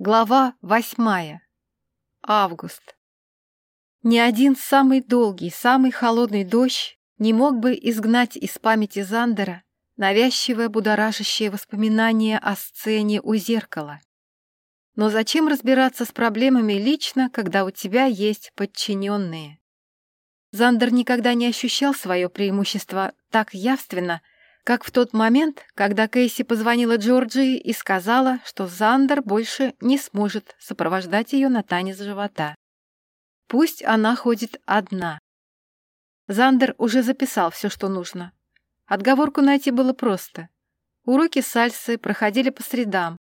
Глава восьмая. Август. Ни один самый долгий, самый холодный дождь не мог бы изгнать из памяти Зандера навязчивое будоражащее воспоминание о сцене у зеркала. Но зачем разбираться с проблемами лично, когда у тебя есть подчиненные? Зандер никогда не ощущал свое преимущество так явственно, как в тот момент, когда Кейси позвонила Джорджии и сказала, что Зандер больше не сможет сопровождать ее на танец живота. Пусть она ходит одна. Зандер уже записал все, что нужно. Отговорку найти было просто. Уроки сальсы проходили по средам,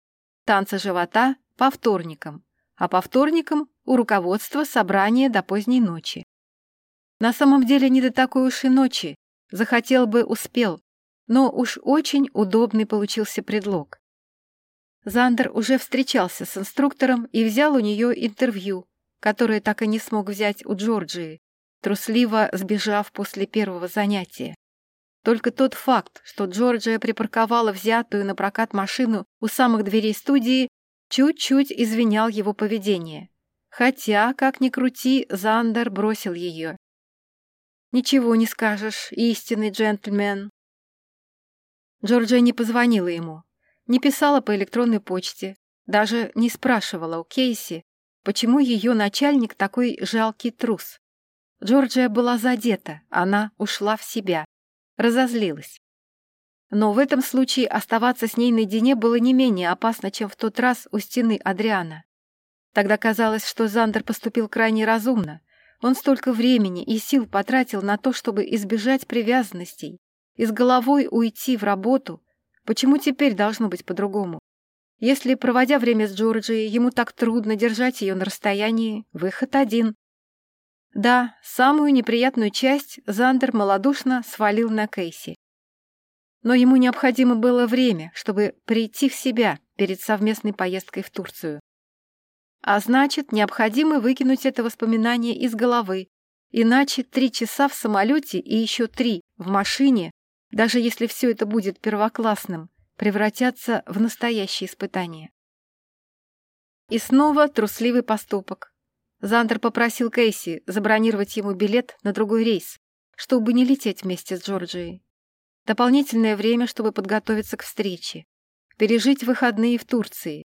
танцы живота — по вторникам, а по вторникам у руководства собрание до поздней ночи. На самом деле не до такой уж и ночи. Захотел бы, успел но уж очень удобный получился предлог. Зандер уже встречался с инструктором и взял у нее интервью, которое так и не смог взять у Джорджии, трусливо сбежав после первого занятия. Только тот факт, что Джорджия припарковала взятую на прокат машину у самых дверей студии, чуть-чуть извинял его поведение. Хотя, как ни крути, Зандер бросил ее. «Ничего не скажешь, истинный джентльмен», Джорджия не позвонила ему, не писала по электронной почте, даже не спрашивала у Кейси, почему ее начальник такой жалкий трус. Джорджия была задета, она ушла в себя, разозлилась. Но в этом случае оставаться с ней наедине было не менее опасно, чем в тот раз у стены Адриана. Тогда казалось, что Зандер поступил крайне разумно. Он столько времени и сил потратил на то, чтобы избежать привязанностей, и с головой уйти в работу, почему теперь должно быть по-другому? Если, проводя время с Джорджией, ему так трудно держать ее на расстоянии, выход один. Да, самую неприятную часть Зандер малодушно свалил на Кейси. Но ему необходимо было время, чтобы прийти в себя перед совместной поездкой в Турцию. А значит, необходимо выкинуть это воспоминание из головы, иначе три часа в самолете и еще три в машине даже если все это будет первоклассным, превратятся в настоящее испытание. И снова трусливый поступок. Зандер попросил Кейси забронировать ему билет на другой рейс, чтобы не лететь вместе с Джорджией. Дополнительное время, чтобы подготовиться к встрече. Пережить выходные в Турции.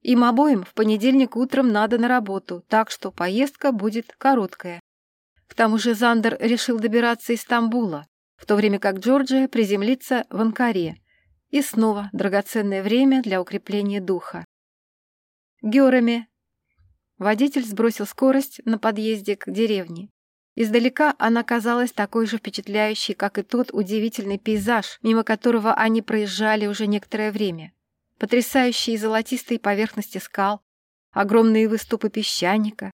Им обоим в понедельник утром надо на работу, так что поездка будет короткая. К тому же Зандер решил добираться из Стамбула, в то время как Джорджия приземлится в Анкаре. И снова драгоценное время для укрепления духа. Георами. Водитель сбросил скорость на подъезде к деревне. Издалека она казалась такой же впечатляющей, как и тот удивительный пейзаж, мимо которого они проезжали уже некоторое время. Потрясающие золотистые поверхности скал, огромные выступы песчаника.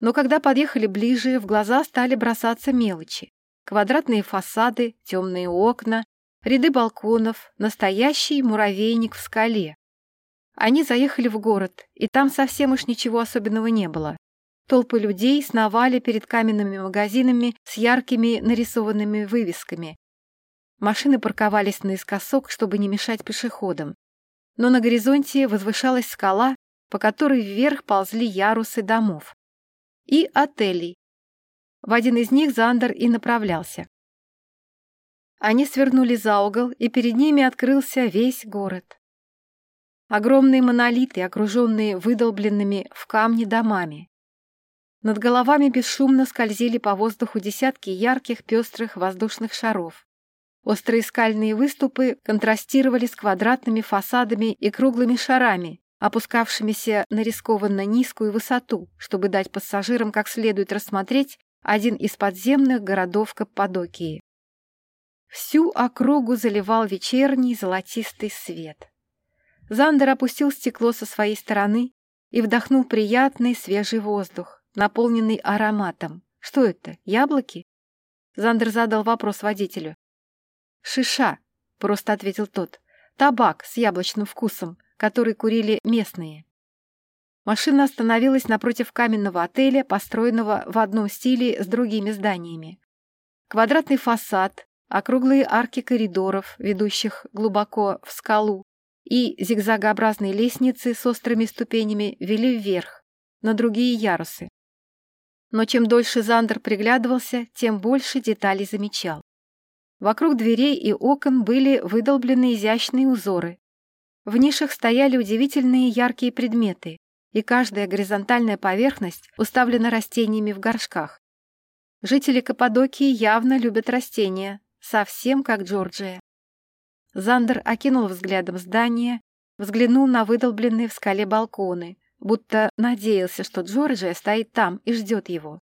Но когда подъехали ближе, в глаза стали бросаться мелочи. Квадратные фасады, темные окна, ряды балконов, настоящий муравейник в скале. Они заехали в город, и там совсем уж ничего особенного не было. Толпы людей сновали перед каменными магазинами с яркими нарисованными вывесками. Машины парковались наискосок, чтобы не мешать пешеходам. Но на горизонте возвышалась скала, по которой вверх ползли ярусы домов. И отелей, в один из них Зандер и направлялся. Они свернули за угол, и перед ними открылся весь город. Огромные монолиты, окруженные выдолбленными в камне домами. Над головами бесшумно скользили по воздуху десятки ярких пестрых воздушных шаров. Острые скальные выступы контрастировали с квадратными фасадами и круглыми шарами, опускавшимися на рискованно низкую высоту, чтобы дать пассажирам как следует рассмотреть один из подземных городов Каппадокии. Всю округу заливал вечерний золотистый свет. Зандер опустил стекло со своей стороны и вдохнул приятный свежий воздух, наполненный ароматом. Что это, яблоки? Зандер задал вопрос водителю. «Шиша», — просто ответил тот, — «табак с яблочным вкусом, который курили местные». Машина остановилась напротив каменного отеля, построенного в одном стиле с другими зданиями. Квадратный фасад, округлые арки коридоров, ведущих глубоко в скалу, и зигзагообразные лестницы с острыми ступенями вели вверх, на другие ярусы. Но чем дольше Зандер приглядывался, тем больше деталей замечал. Вокруг дверей и окон были выдолблены изящные узоры. В нишах стояли удивительные яркие предметы, и каждая горизонтальная поверхность уставлена растениями в горшках. Жители Каппадокии явно любят растения, совсем как Джорджия. Зандер окинул взглядом здание, взглянул на выдолбленные в скале балконы, будто надеялся, что Джорджия стоит там и ждет его.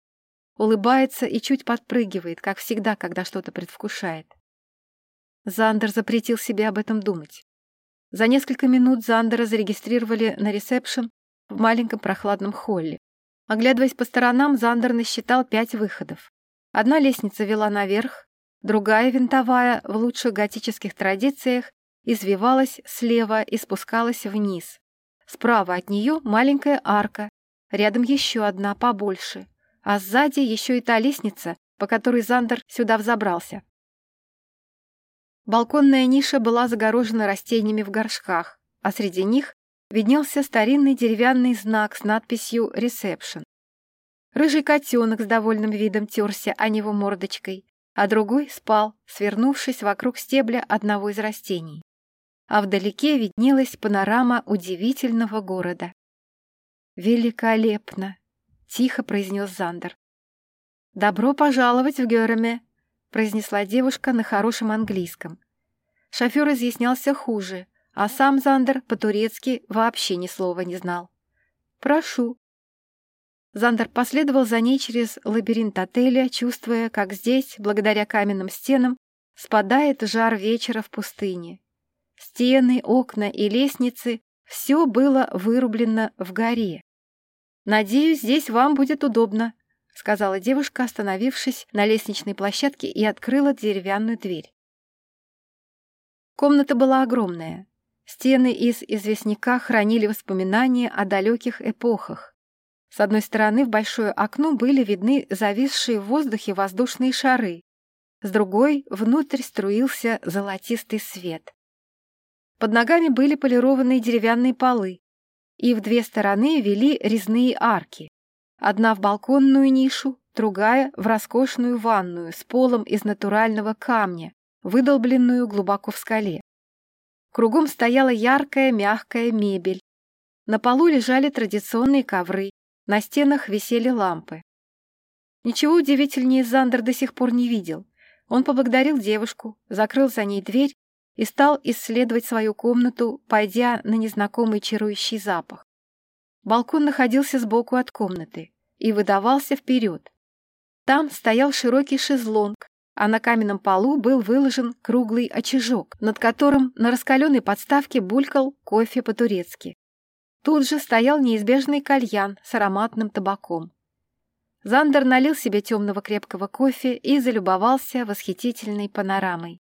Улыбается и чуть подпрыгивает, как всегда, когда что-то предвкушает. Зандер запретил себе об этом думать. За несколько минут Зандера зарегистрировали на ресепшн в маленьком прохладном холле. Оглядываясь по сторонам, Зандер насчитал пять выходов. Одна лестница вела наверх, Другая винтовая, в лучших готических традициях, извивалась слева и спускалась вниз. Справа от нее маленькая арка, рядом еще одна побольше, а сзади еще и та лестница, по которой Зандер сюда взобрался. Балконная ниша была загорожена растениями в горшках, а среди них виднелся старинный деревянный знак с надписью «Ресепшн». Рыжий котенок с довольным видом терся о него мордочкой, а другой спал, свернувшись вокруг стебля одного из растений. А вдалеке виднелась панорама удивительного города. «Великолепно!» — тихо произнес Зандер. «Добро пожаловать в Гереме!» — произнесла девушка на хорошем английском. Шофер изъяснялся хуже, а сам Зандер по-турецки вообще ни слова не знал. «Прошу», Зандер последовал за ней через лабиринт отеля, чувствуя, как здесь, благодаря каменным стенам, спадает жар вечера в пустыне. Стены, окна и лестницы — все было вырублено в горе. «Надеюсь, здесь вам будет удобно», — сказала девушка, остановившись на лестничной площадке и открыла деревянную дверь. Комната была огромная. Стены из известняка хранили воспоминания о далеких эпохах. С одной стороны в большое окно были видны зависшие в воздухе воздушные шары, с другой внутрь струился золотистый свет. Под ногами были полированные деревянные полы, и в две стороны вели резные арки. Одна в балконную нишу, другая в роскошную ванную с полом из натурального камня, выдолбленную глубоко в скале. Кругом стояла яркая мягкая мебель. На полу лежали традиционные ковры, на стенах висели лампы. Ничего удивительнее Зандер до сих пор не видел. Он поблагодарил девушку, закрыл за ней дверь и стал исследовать свою комнату, пойдя на незнакомый чарующий запах. Балкон находился сбоку от комнаты и выдавался вперед. Там стоял широкий шезлонг, а на каменном полу был выложен круглый очажок, над которым на раскаленной подставке булькал кофе по-турецки. Тут же стоял неизбежный кальян с ароматным табаком. Зандер налил себе темного крепкого кофе и залюбовался восхитительной панорамой.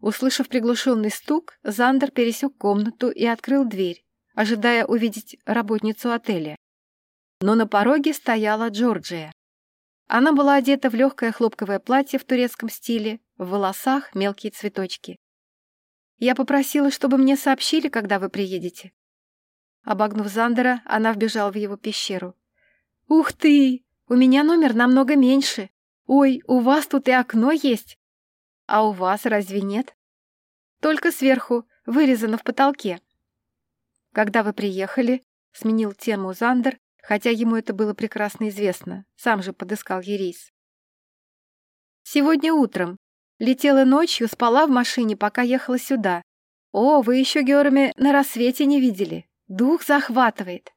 Услышав приглушенный стук, Зандер пересек комнату и открыл дверь, ожидая увидеть работницу отеля. Но на пороге стояла Джорджия. Она была одета в легкое хлопковое платье в турецком стиле, в волосах мелкие цветочки. «Я попросила, чтобы мне сообщили, когда вы приедете», Обогнув Зандера, она вбежала в его пещеру. «Ух ты! У меня номер намного меньше. Ой, у вас тут и окно есть. А у вас разве нет? Только сверху, вырезано в потолке. Когда вы приехали, сменил тему Зандер, хотя ему это было прекрасно известно, сам же подыскал Ерис. Сегодня утром. Летела ночью, спала в машине, пока ехала сюда. О, вы еще Георами на рассвете не видели. Дух захватывает.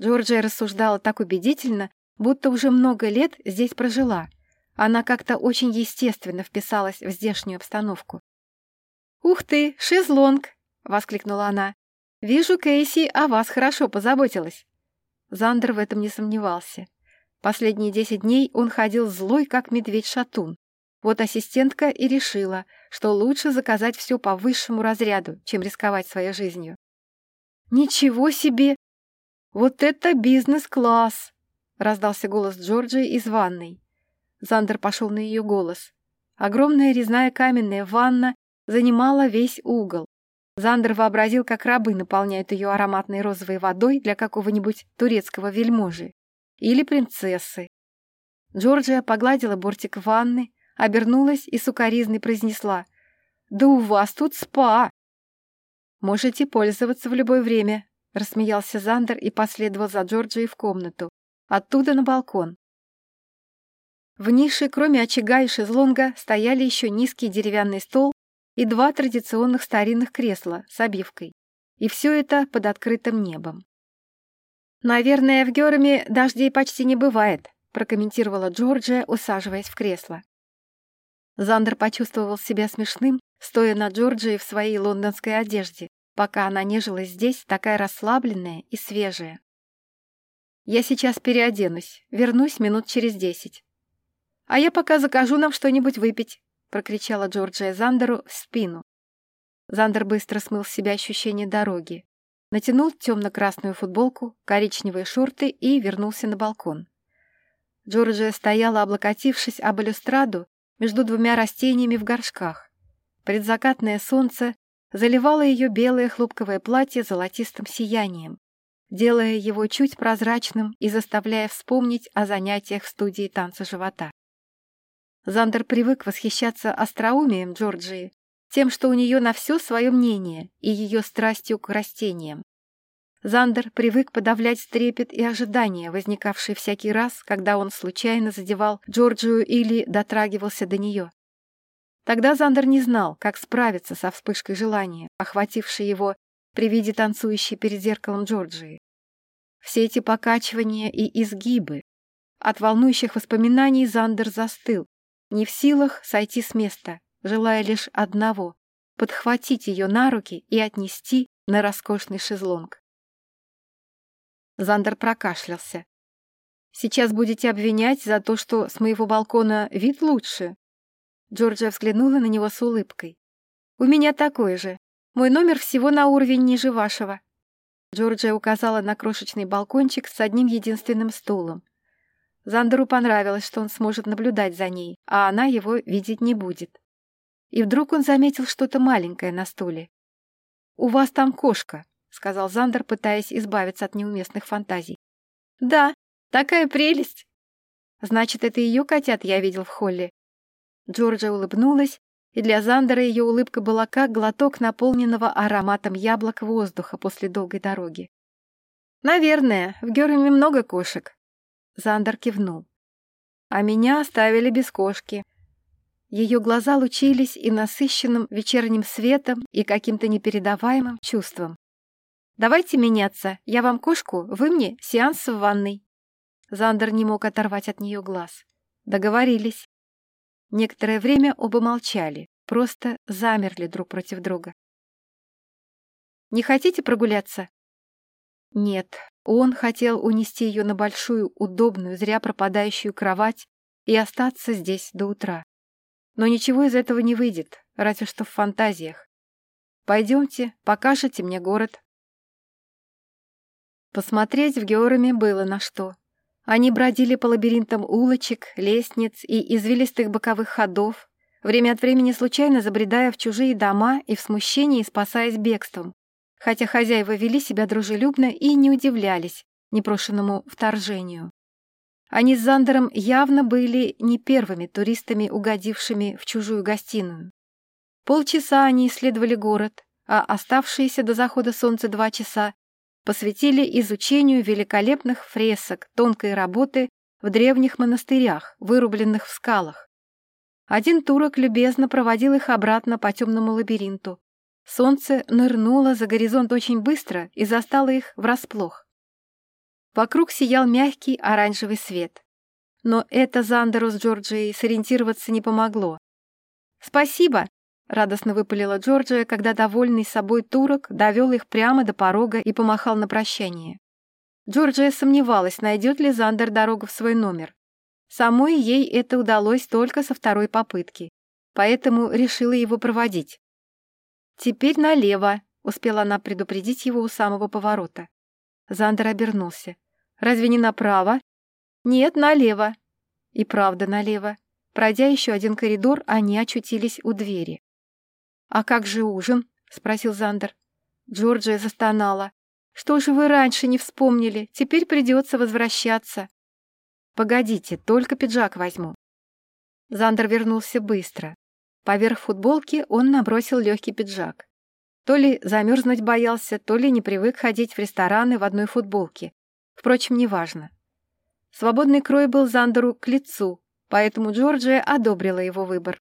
Джорджия рассуждала так убедительно, будто уже много лет здесь прожила. Она как-то очень естественно вписалась в здешнюю обстановку. «Ух ты, шезлонг!» — воскликнула она. «Вижу, Кейси о вас хорошо позаботилась». Зандер в этом не сомневался. Последние десять дней он ходил злой, как медведь-шатун. Вот ассистентка и решила, что лучше заказать все по высшему разряду, чем рисковать своей жизнью. «Ничего себе! Вот это бизнес-класс!» — раздался голос Джорджии из ванной. Зандер пошел на ее голос. Огромная резная каменная ванна занимала весь угол. Зандер вообразил, как рабы наполняют ее ароматной розовой водой для какого-нибудь турецкого вельможи или принцессы. Джорджия погладила бортик ванны, обернулась и сукоризной произнесла «Да у вас тут спа!» «Можете пользоваться в любое время», — рассмеялся Зандер и последовал за Джорджией в комнату, оттуда на балкон. В нише, кроме очага и шезлонга, стояли еще низкий деревянный стол и два традиционных старинных кресла с обивкой. И все это под открытым небом. «Наверное, в Гереме дождей почти не бывает», прокомментировала Джорджия, усаживаясь в кресло. Зандер почувствовал себя смешным, стоя на Джорджии в своей лондонской одежде, пока она нежилась здесь, такая расслабленная и свежая. «Я сейчас переоденусь, вернусь минут через десять». «А я пока закажу нам что-нибудь выпить», — прокричала Джорджия Зандеру в спину. Зандер быстро смыл с себя ощущение дороги, натянул темно-красную футболку, коричневые шорты и вернулся на балкон. Джорджия стояла, облокотившись об балюстраду между двумя растениями в горшках. Предзакатное солнце заливало ее белое хлопковое платье золотистым сиянием, делая его чуть прозрачным и заставляя вспомнить о занятиях в студии танца живота. Зандер привык восхищаться остроумием Джорджии, тем, что у нее на все свое мнение и ее страстью к растениям. Зандер привык подавлять трепет и ожидания, возникавшие всякий раз, когда он случайно задевал Джорджию или дотрагивался до нее. Тогда Зандер не знал, как справиться со вспышкой желания, охватившей его при виде танцующей перед зеркалом Джорджии. Все эти покачивания и изгибы. От волнующих воспоминаний Зандер застыл, не в силах сойти с места, желая лишь одного — подхватить ее на руки и отнести на роскошный шезлонг. Зандер прокашлялся. «Сейчас будете обвинять за то, что с моего балкона вид лучше?» Джорджия взглянула на него с улыбкой. «У меня такой же. Мой номер всего на уровень ниже вашего». Джорджия указала на крошечный балкончик с одним единственным стулом. Зандеру понравилось, что он сможет наблюдать за ней, а она его видеть не будет. И вдруг он заметил что-то маленькое на стуле. «У вас там кошка», — сказал Зандер, пытаясь избавиться от неуместных фантазий. «Да, такая прелесть!» «Значит, это ее котят я видел в холле». Джорджа улыбнулась, и для Зандера ее улыбка была как глоток наполненного ароматом яблок воздуха после долгой дороги. «Наверное, в Геруме много кошек», Зандер кивнул. А меня оставили без кошки. Ее глаза лучились и насыщенным вечерним светом, и каким-то непередаваемым чувством. «Давайте меняться. Я вам кошку, вы мне сеанс в ванной». Зандер не мог оторвать от нее глаз. Договорились. Некоторое время оба молчали, просто замерли друг против друга. «Не хотите прогуляться?» Нет, он хотел унести ее на большую, удобную, зря пропадающую кровать и остаться здесь до утра. Но ничего из этого не выйдет, разве что в фантазиях. Пойдемте, покажете мне город. Посмотреть в Геораме было на что. Они бродили по лабиринтам улочек, лестниц и извилистых боковых ходов, время от времени случайно забредая в чужие дома и в смущении спасаясь бегством, хотя хозяева вели себя дружелюбно и не удивлялись непрошенному вторжению. Они с Зандером явно были не первыми туристами, угодившими в чужую гостиную. Полчаса они исследовали город, а оставшиеся до захода солнца два часа посвятили изучению великолепных фресок тонкой работы в древних монастырях, вырубленных в скалах. Один турок любезно проводил их обратно по темному лабиринту, Солнце нырнуло за горизонт очень быстро и застало их врасплох. Вокруг сиял мягкий оранжевый свет. Но это Зандеру с Джорджией сориентироваться не помогло. «Спасибо!» — радостно выпалила Джорджия, когда довольный собой турок довел их прямо до порога и помахал на прощание. Джорджия сомневалась, найдет ли Зандер дорогу в свой номер. Самой ей это удалось только со второй попытки, поэтому решила его проводить. «Теперь налево», — успела она предупредить его у самого поворота. Зандер обернулся. «Разве не направо?» «Нет, налево». И правда налево. Пройдя еще один коридор, они очутились у двери. «А как же ужин?» —— спросил Зандер. Джорджия застонала. «Что же вы раньше не вспомнили? Теперь придется возвращаться». «Погодите, только пиджак возьму». Зандер вернулся быстро. Поверх футболки он набросил легкий пиджак. То ли замерзнуть боялся, то ли не привык ходить в рестораны в одной футболке. Впрочем, неважно. Свободный крой был Зандеру к лицу, поэтому Джорджия одобрила его выбор.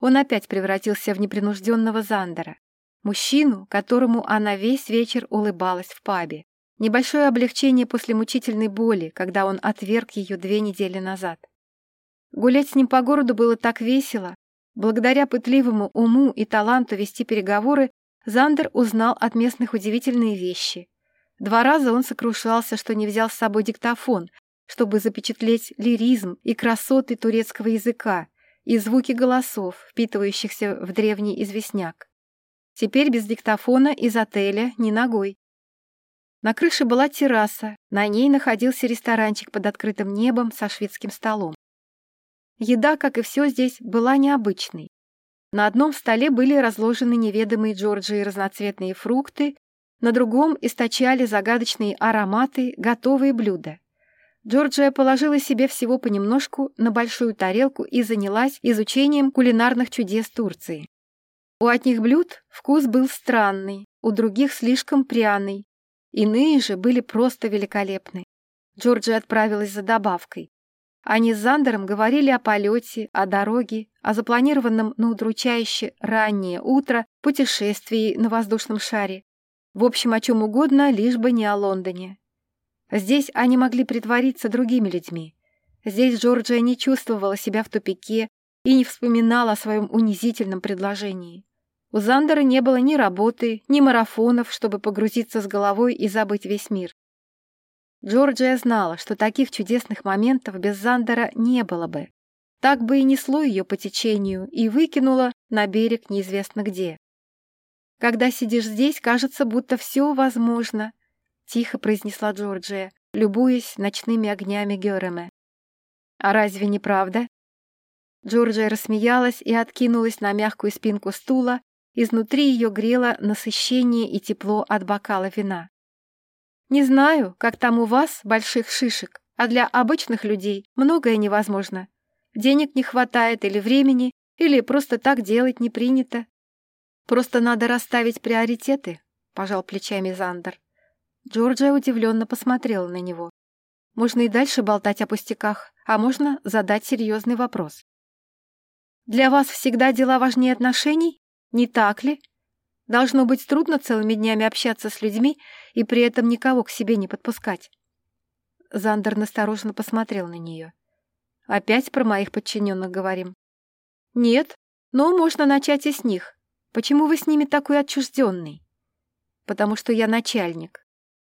Он опять превратился в непринужденного Зандера. Мужчину, которому она весь вечер улыбалась в пабе. Небольшое облегчение после мучительной боли, когда он отверг ее две недели назад. Гулять с ним по городу было так весело. Благодаря пытливому уму и таланту вести переговоры, Зандер узнал от местных удивительные вещи. Два раза он сокрушался, что не взял с собой диктофон, чтобы запечатлеть лиризм и красоты турецкого языка и звуки голосов, впитывающихся в древний известняк. Теперь без диктофона из отеля ни ногой. На крыше была терраса, на ней находился ресторанчик под открытым небом со шведским столом. Еда, как и все здесь, была необычной. На одном столе были разложены неведомые Джорджии разноцветные фрукты, на другом источали загадочные ароматы готовые блюда. Джорджия положила себе всего понемножку на большую тарелку и занялась изучением кулинарных чудес Турции. У одних блюд вкус был странный, у других слишком пряный, иные же были просто великолепны. Джорджия отправилась за добавкой. Они с Зандером говорили о полете, о дороге, о запланированном на удручающе раннее утро путешествии на воздушном шаре. В общем, о чем угодно, лишь бы не о Лондоне. Здесь они могли притвориться другими людьми. Здесь Джорджия не чувствовала себя в тупике и не вспоминала о своем унизительном предложении. У Зандера не было ни работы, ни марафонов, чтобы погрузиться с головой и забыть весь мир. Джорджия знала, что таких чудесных моментов без Зандера не было бы. Так бы и несло ее по течению и выкинуло на берег неизвестно где. Когда сидишь здесь, кажется, будто все возможно, тихо произнесла Джорджия, любуясь ночными огнями Гереме. А разве не правда? Джорджия рассмеялась и откинулась на мягкую спинку стула, изнутри ее грело насыщение и тепло от бокала вина. Не знаю, как там у вас, больших шишек, а для обычных людей многое невозможно. Денег не хватает или времени, или просто так делать не принято. Просто надо расставить приоритеты, пожал плечами Зандер. Джорджия удивленно посмотрела на него. Можно и дальше болтать о пустяках, а можно задать серьезный вопрос. «Для вас всегда дела важнее отношений? Не так ли? Должно быть трудно целыми днями общаться с людьми и при этом никого к себе не подпускать». Зандер настороженно посмотрел на нее. «Опять про моих подчиненных говорим?» «Нет, но можно начать и с них. Почему вы с ними такой отчужденный?» «Потому что я начальник.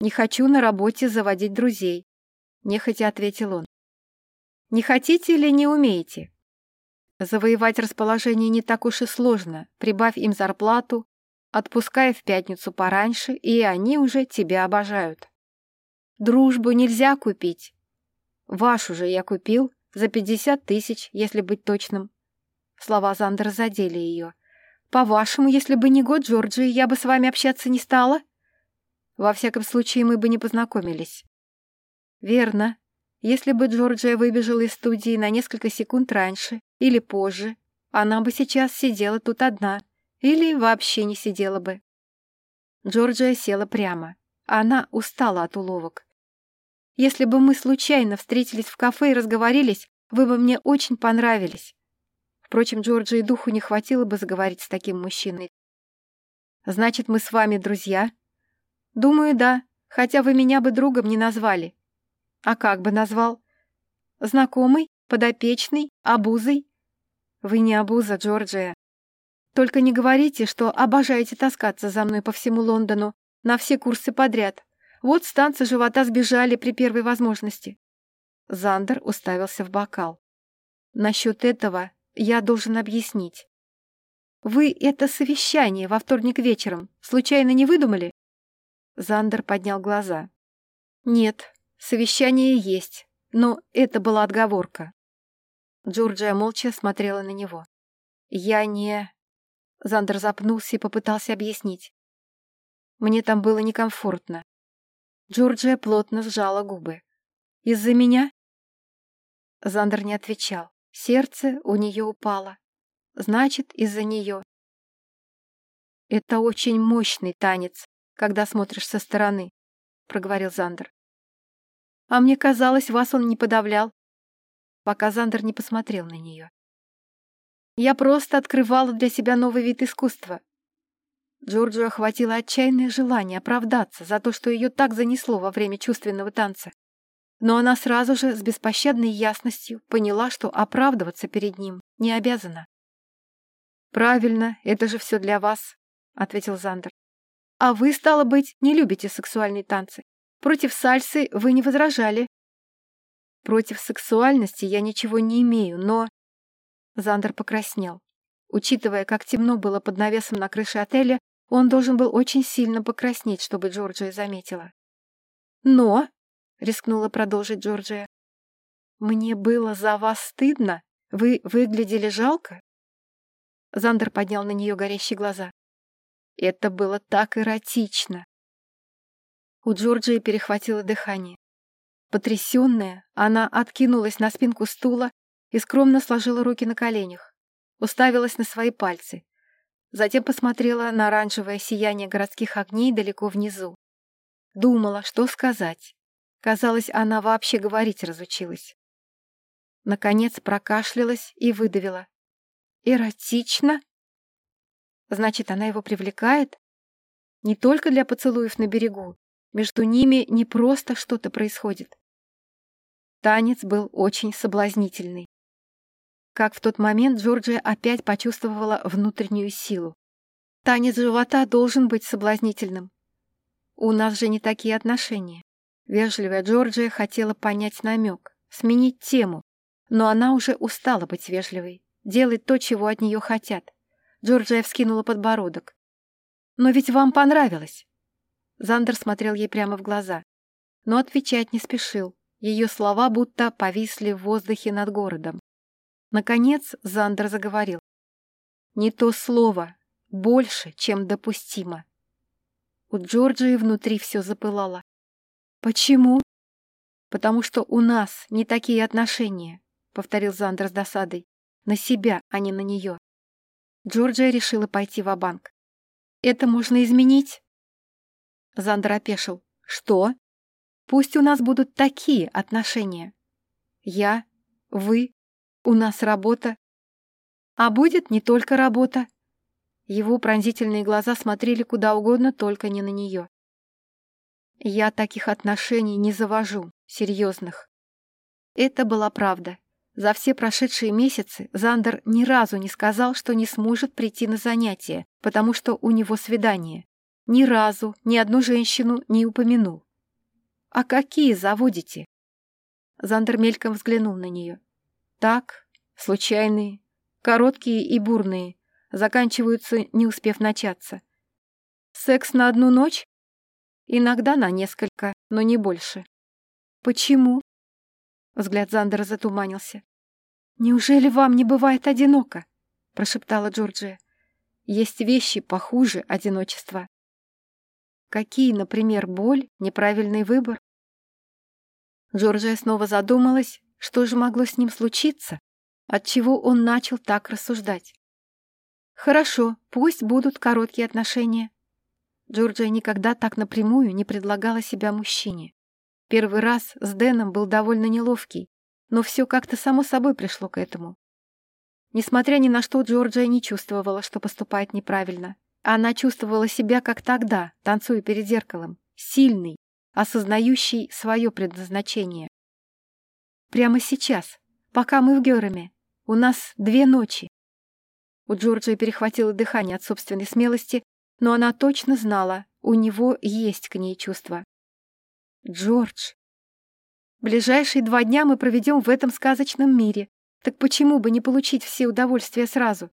«Не хочу на работе заводить друзей», — нехотя ответил он. «Не хотите или не умеете?» Завоевать расположение не так уж и сложно. Прибавь им зарплату, отпускай в пятницу пораньше, и они уже тебя обожают. Дружбу нельзя купить. Вашу же я купил за пятьдесят тысяч, если быть точным. Слова Зандера задели ее. По-вашему, если бы не год Джорджии, я бы с вами общаться не стала? Во всяком случае, мы бы не познакомились. Верно. Если бы Джорджия выбежала из студии на несколько секунд раньше или позже, она бы сейчас сидела тут одна или вообще не сидела бы. Джорджия села прямо. Она устала от уловок. Если бы мы случайно встретились в кафе и разговорились, вы бы мне очень понравились. Впрочем, Джорджии духу не хватило бы заговорить с таким мужчиной. Значит, мы с вами друзья? «Думаю, да, хотя вы меня бы другом не назвали». «А как бы назвал?» «Знакомый, подопечный, обузой?» «Вы не обуза, Джорджия. Только не говорите, что обожаете таскаться за мной по всему Лондону на все курсы подряд. Вот с танца живота сбежали при первой возможности». Зандер уставился в бокал. «Насчет этого я должен объяснить. Вы это совещание во вторник вечером случайно не выдумали?» Зандер поднял глаза. «Нет, совещание есть, но это была отговорка». Джорджия молча смотрела на него. «Я не...» Зандер запнулся и попытался объяснить. Мне там было некомфортно. Джорджия плотно сжала губы. «Из-за меня?» Зандер не отвечал. Сердце у нее упало. Значит, из-за нее. «Это очень мощный танец, когда смотришь со стороны», — проговорил Зандер. «А мне казалось, вас он не подавлял», пока Зандер не посмотрел на нее. «Я просто открывала для себя новый вид искусства». Джорджу охватило отчаянное желание оправдаться за то, что ее так занесло во время чувственного танца. Но она сразу же с беспощадной ясностью поняла, что оправдываться перед ним не обязана. «Правильно, это же все для вас», — ответил Зандер. «А вы, стало быть, не любите сексуальные танцы. Против сальсы вы не возражали». «Против сексуальности я ничего не имею, но...» Зандер покраснел. Учитывая, как темно было под навесом на крыше отеля, он должен был очень сильно покраснеть, чтобы Джорджия заметила. «Но...» — рискнула продолжить Джорджия. «Мне было за вас стыдно? Вы выглядели жалко?» Зандер поднял на нее горящие глаза. Это было так эротично. У Джорджии перехватило дыхание. Потрясенная, она откинулась на спинку стула и скромно сложила руки на коленях, уставилась на свои пальцы, затем посмотрела на оранжевое сияние городских огней далеко внизу. Думала, что сказать. Казалось, она вообще говорить разучилась. Наконец прокашлялась и выдавила. «Эротично?» Значит, она его привлекает? Не только для поцелуев на берегу. Между ними не просто что-то происходит. Танец был очень соблазнительный. Как в тот момент Джорджия опять почувствовала внутреннюю силу. Танец живота должен быть соблазнительным. У нас же не такие отношения. Вежливая Джорджия хотела понять намек, сменить тему, но она уже устала быть вежливой, делать то, чего от нее хотят. Джорджия вскинула подбородок. «Но ведь вам понравилось!» Зандер смотрел ей прямо в глаза, но отвечать не спешил. Ее слова будто повисли в воздухе над городом. Наконец Зандер заговорил. «Не то слово, больше, чем допустимо». У Джорджии внутри все запылало. «Почему?» «Потому что у нас не такие отношения», — повторил Зандер с досадой. «На себя, а не на нее». Джорджия решила пойти в банк «Это можно изменить?» Зандер опешил. «Что?» «Пусть у нас будут такие отношения. Я, вы, у нас работа. А будет не только работа». Его пронзительные глаза смотрели куда угодно, только не на нее. «Я таких отношений не завожу, серьезных». Это была правда. За все прошедшие месяцы Зандер ни разу не сказал, что не сможет прийти на занятия, потому что у него свидание. Ни разу ни одну женщину не упомянул. «А какие заводите?» Зандер мельком взглянул на нее. «Так, случайные, короткие и бурные, заканчиваются, не успев начаться. Секс на одну ночь? Иногда на несколько, но не больше. Почему?» Взгляд Зандера затуманился. «Неужели вам не бывает одиноко?» — прошептала Джорджия. «Есть вещи похуже одиночества». «Какие, например, боль, неправильный выбор?» Джорджия снова задумалась, что же могло с ним случиться, отчего он начал так рассуждать. «Хорошо, пусть будут короткие отношения». Джорджия никогда так напрямую не предлагала себя мужчине. Первый раз с Дэном был довольно неловкий, но все как-то само собой пришло к этому. Несмотря ни на что, Джорджия не чувствовала, что поступает неправильно. Она чувствовала себя как тогда, танцуя перед зеркалом, сильный, осознающий свое предназначение. Прямо сейчас, пока мы в Гереме, у нас две ночи. У Джорджии перехватило дыхание от собственной смелости, но она точно знала, у него есть к ней чувства. Джордж. Ближайшие два дня мы проведем в этом сказочном мире. Так почему бы не получить все удовольствия сразу?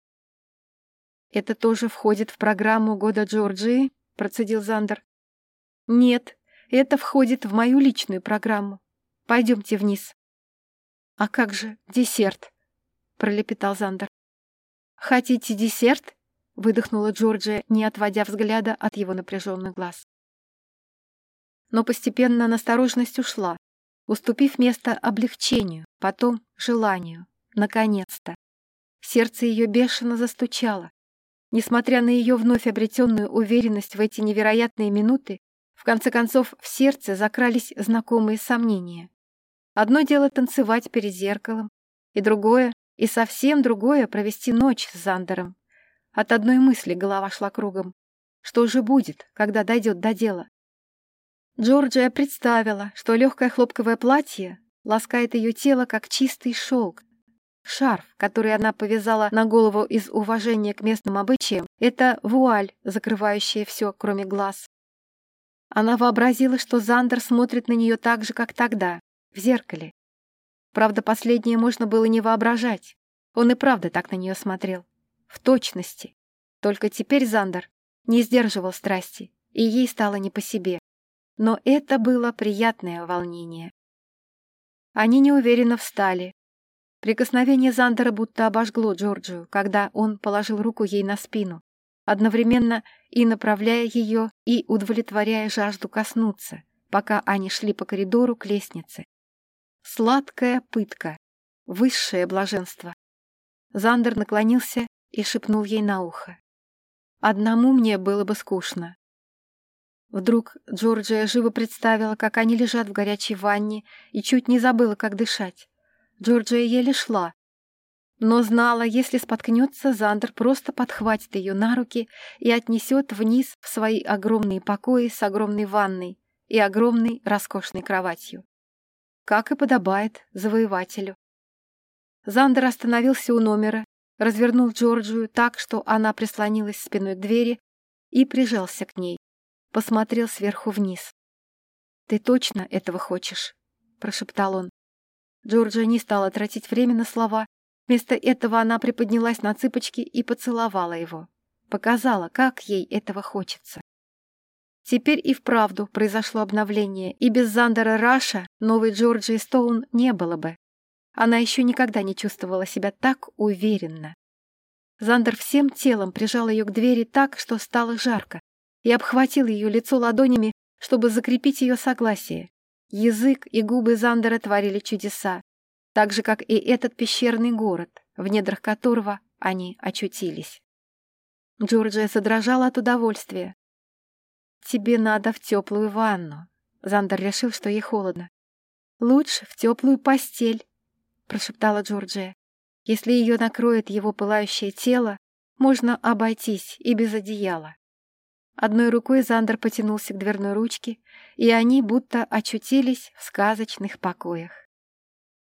Это тоже входит в программу года Джорджии, процедил Зандер. Нет, это входит в мою личную программу. Пойдемте вниз. А как же десерт? пролепетал Зандер. Хотите десерт? выдохнула Джорджия, не отводя взгляда от его напряженных глаз. Но постепенно настороженность ушла, уступив место облегчению, потом желанию. Наконец-то. Сердце ее бешено застучало. Несмотря на ее вновь обретенную уверенность в эти невероятные минуты, в конце концов в сердце закрались знакомые сомнения. Одно дело танцевать перед зеркалом, и другое, и совсем другое провести ночь с Зандером. От одной мысли голова шла кругом. Что же будет, когда дойдет до дела? Джорджия представила, что легкое хлопковое платье ласкает ее тело, как чистый шелк. Шарф, который она повязала на голову из уважения к местным обычаям, это вуаль, закрывающая все, кроме глаз. Она вообразила, что Зандер смотрит на нее так же, как тогда, в зеркале. Правда, последнее можно было не воображать. Он и правда так на нее смотрел. В точности. Только теперь Зандер не сдерживал страсти, и ей стало не по себе. Но это было приятное волнение. Они неуверенно встали. Прикосновение Зандера будто обожгло Джорджию, когда он положил руку ей на спину, одновременно и направляя ее, и удовлетворяя жажду коснуться, пока они шли по коридору к лестнице. Сладкая пытка, высшее блаженство. Зандер наклонился и шепнул ей на ухо. «Одному мне было бы скучно. Вдруг Джорджия живо представила, как они лежат в горячей ванне, и чуть не забыла, как дышать. Джорджия еле шла, но знала, если споткнется, Зандер просто подхватит ее на руки и отнесет вниз в свои огромные покои с огромной ванной и огромной роскошной кроватью. Как и подобает завоевателю. Зандер остановился у номера, развернул Джорджию так, что она прислонилась спиной к двери и прижался к ней посмотрел сверху вниз. «Ты точно этого хочешь?» — прошептал он. Джорджия не стала тратить время на слова. Вместо этого она приподнялась на цыпочки и поцеловала его. Показала, как ей этого хочется. Теперь и вправду произошло обновление, и без Зандера Раша новой Джорджии Стоун не было бы. Она еще никогда не чувствовала себя так уверенно. Зандер всем телом прижал ее к двери так, что стало жарко и обхватил ее лицо ладонями, чтобы закрепить ее согласие. Язык и губы Зандера творили чудеса, так же, как и этот пещерный город, в недрах которого они очутились. Джорджия задрожала от удовольствия. «Тебе надо в теплую ванну», — Зандер решил, что ей холодно. «Лучше в теплую постель», — прошептала Джорджия. «Если ее накроет его пылающее тело, можно обойтись и без одеяла». Одной рукой Зандер потянулся к дверной ручке, и они будто очутились в сказочных покоях.